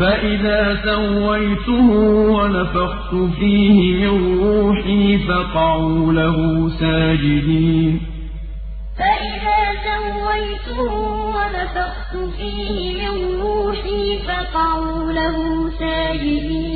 فإذا سويته ونفخت فيه من روحي فقعوا له ساجدين. فإذا سويته ونفخت فيه من روحي فقعوا له ساجدين.